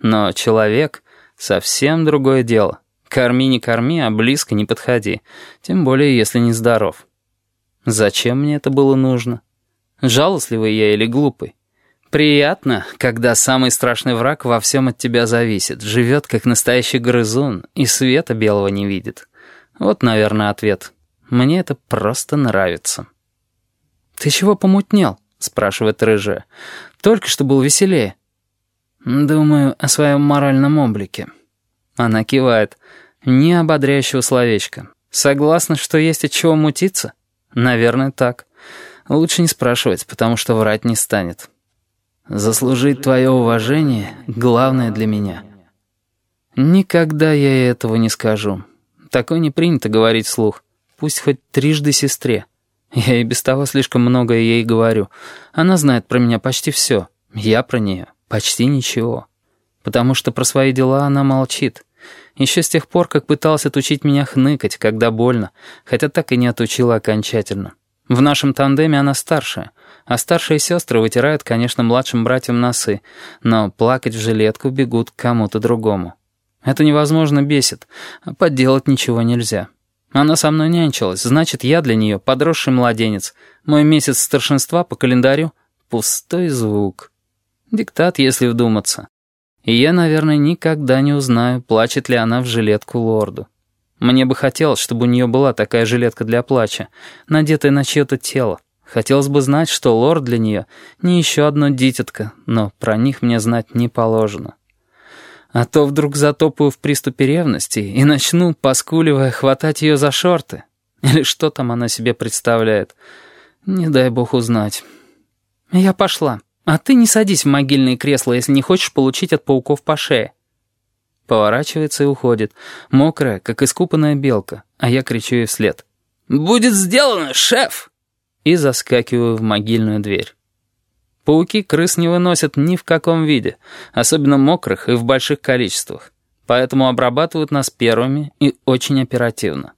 Но человек — совсем другое дело. Корми не корми, а близко не подходи, тем более если не здоров. Зачем мне это было нужно? Жалостливый я или глупый? Приятно, когда самый страшный враг во всем от тебя зависит, живет как настоящий грызун и света белого не видит. Вот, наверное, ответ. Мне это просто нравится. «Ты чего помутнел?» — спрашивает рыжая. «Только что был веселее». «Думаю о своем моральном облике». Она кивает. Ни ободряющего словечка. «Согласна, что есть от чего мутиться?» «Наверное, так. Лучше не спрашивать, потому что врать не станет». «Заслужить твое уважение — главное для меня». «Никогда я этого не скажу. Такое не принято говорить вслух. Пусть хоть трижды сестре. Я и без того слишком многое ей говорю. Она знает про меня почти все. Я про нее почти ничего. Потому что про свои дела она молчит. Еще с тех пор, как пыталась отучить меня хныкать, когда больно, хотя так и не отучила окончательно. В нашем тандеме она старшая, а старшие сестры вытирают, конечно, младшим братьям носы, но плакать в жилетку бегут к кому-то другому. Это невозможно бесит, а подделать ничего нельзя. Она со мной нянчилась, значит, я для нее подросший младенец. Мой месяц старшинства по календарю — пустой звук. Диктат, если вдуматься. И я, наверное, никогда не узнаю, плачет ли она в жилетку лорду. Мне бы хотелось, чтобы у нее была такая жилетка для плача, надетая на чье-то тело. Хотелось бы знать, что лорд для нее не еще одно дитятко, но про них мне знать не положено. А то вдруг затопаю в приступе ревности и начну, поскуливая, хватать ее за шорты. Или что там она себе представляет. Не дай бог узнать. Я пошла. А ты не садись в могильные кресла, если не хочешь получить от пауков по шее. Поворачивается и уходит, мокрая, как искупанная белка, а я кричу ей вслед. «Будет сделано, шеф!» И заскакиваю в могильную дверь. Пауки крыс не выносят ни в каком виде, особенно мокрых и в больших количествах, поэтому обрабатывают нас первыми и очень оперативно.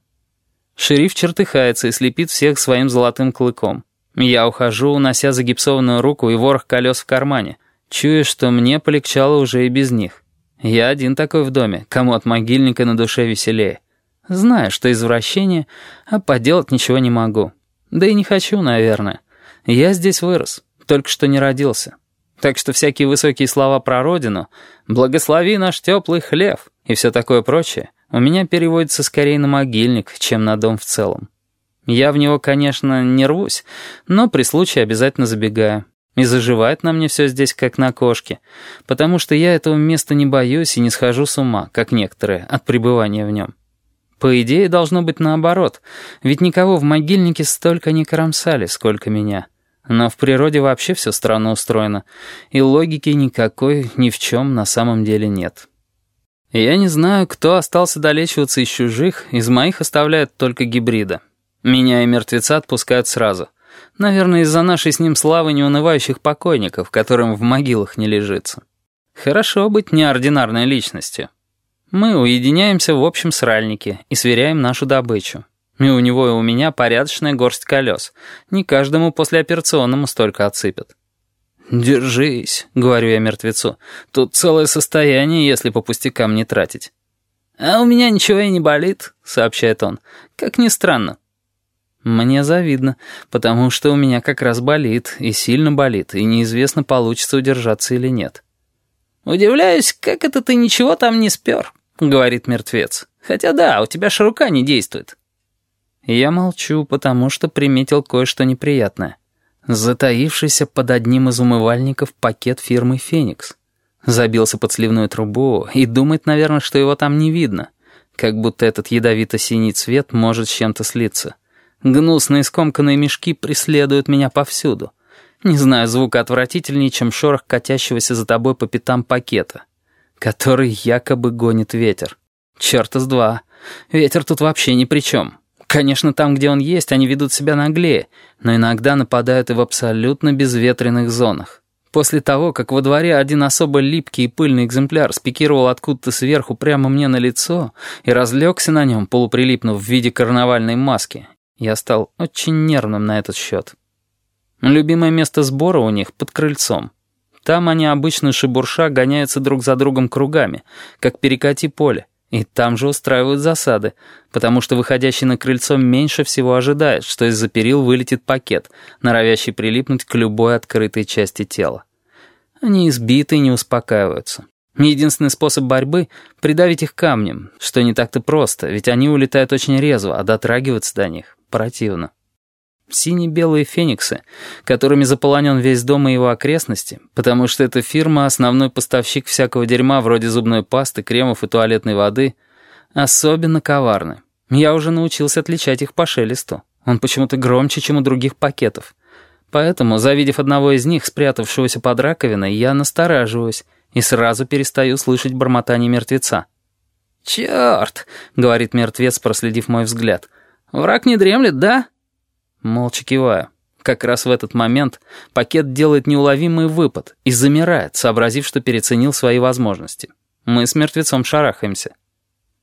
Шериф чертыхается и слепит всех своим золотым клыком. Я ухожу, унося загипсованную руку и ворох колес в кармане, чуя, что мне полегчало уже и без них. Я один такой в доме, кому от могильника на душе веселее. Знаю, что извращение, а поделать ничего не могу. Да и не хочу, наверное. Я здесь вырос только что не родился. Так что всякие высокие слова про родину «благослови наш теплый хлев» и все такое прочее у меня переводится скорее на могильник, чем на дом в целом. Я в него, конечно, не рвусь, но при случае обязательно забегаю. И заживает на мне все здесь, как на кошке, потому что я этого места не боюсь и не схожу с ума, как некоторые, от пребывания в нем. По идее, должно быть наоборот, ведь никого в могильнике столько не кромсали, сколько меня». Но в природе вообще все странно устроено, и логики никакой ни в чем на самом деле нет. Я не знаю, кто остался долечиваться из чужих, из моих оставляют только гибрида. Меня и мертвеца отпускают сразу. Наверное, из-за нашей с ним славы неунывающих покойников, которым в могилах не лежится. Хорошо быть неординарной личностью. Мы уединяемся в общем сральнике и сверяем нашу добычу. И у него и у меня порядочная горсть колес. Не каждому послеоперационному столько отсыпят. «Держись», — говорю я мертвецу. «Тут целое состояние, если по пустякам не тратить». «А у меня ничего и не болит», — сообщает он. «Как ни странно». Мне завидно, потому что у меня как раз болит, и сильно болит, и неизвестно, получится удержаться или нет. «Удивляюсь, как это ты ничего там не спер», — говорит мертвец. «Хотя да, у тебя ж рука не действует». Я молчу, потому что приметил кое-что неприятное. Затаившийся под одним из умывальников пакет фирмы «Феникс». Забился под сливную трубу и думает, наверное, что его там не видно. Как будто этот ядовито-синий цвет может с чем-то слиться. Гнусные скомканные мешки преследуют меня повсюду. Не знаю звука отвратительнее, чем шорох катящегося за тобой по пятам пакета, который якобы гонит ветер. Черта с два. Ветер тут вообще ни при чем. Конечно, там, где он есть, они ведут себя наглее, но иногда нападают и в абсолютно безветренных зонах. После того, как во дворе один особо липкий и пыльный экземпляр спикировал откуда-то сверху прямо мне на лицо и разлегся на нем, полуприлипнув в виде карнавальной маски, я стал очень нервным на этот счет. Любимое место сбора у них под крыльцом. Там они обычно шебурша гоняются друг за другом кругами, как перекати поле, и там же устраивают засады, потому что выходящий на крыльцо меньше всего ожидает, что из-за перил вылетит пакет, норовящий прилипнуть к любой открытой части тела. Они избиты и не успокаиваются. Единственный способ борьбы — придавить их камнем, что не так-то просто, ведь они улетают очень резво, а дотрагиваться до них противно. Сине-белые фениксы, которыми заполонен весь дом и его окрестности, потому что эта фирма — основной поставщик всякого дерьма вроде зубной пасты, кремов и туалетной воды, особенно коварны. Я уже научился отличать их по шелесту. Он почему-то громче, чем у других пакетов. Поэтому, завидев одного из них, спрятавшегося под раковиной, я настораживаюсь и сразу перестаю слышать бормотание мертвеца. «Черт!» — говорит мертвец, проследив мой взгляд. «Враг не дремлет, да?» Молча киваю. Как раз в этот момент пакет делает неуловимый выпад и замирает, сообразив, что переценил свои возможности. Мы с мертвецом шарахаемся.